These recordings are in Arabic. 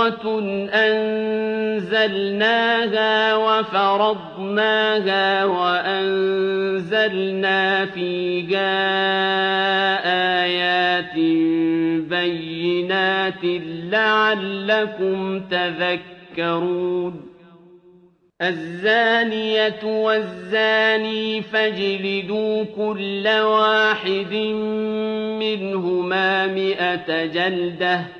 سُورَةٌ أَنزَلْنَاهَا وَفَرَضْنَاهَا وَأَنزَلْنَا فِيهَا آيَاتٍ بَيِّنَاتٍ لَّعَلَّكُمْ تَذَكَّرُونَ الزَّانِيَةُ وَالزَّانِي فَاجْلِدُوا كُلَّ وَاحِدٍ مِّنْهُمَا مِائَةَ جَلْدَةٍ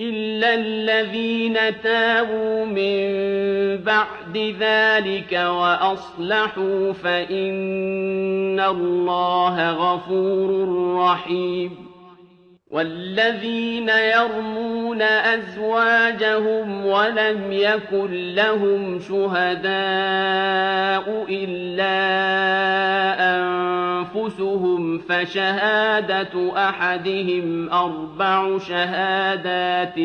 إِلَّا الَّذِينَ تَابُوا مِن بَعْدِ ذَٰلِكَ وَأَصْلَحُوا فَإِنَّ اللَّهَ غَفُورٌ رَّحِيمٌ وَالَّذِينَ يَرْمُونَ أَزْوَاجَهُمْ وَلَمْ يَكُن لَّهُمْ شُهَدَاءُ إِلَّا أَنفُسُهُمْ فَشَهَادَةُ أَحَدِهِمْ أَرْبَعُ شَهَادَاتٍ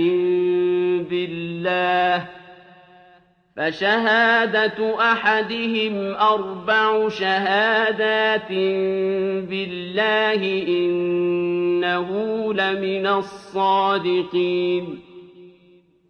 بِاللَّهِ. فَشَهَادَةُ أَحَدِهِمْ أَرْبَعُ شَهَادَاتٍ بِاللَّهِ إِنَّهُ لَمِنَ الصَّادِقِينَ.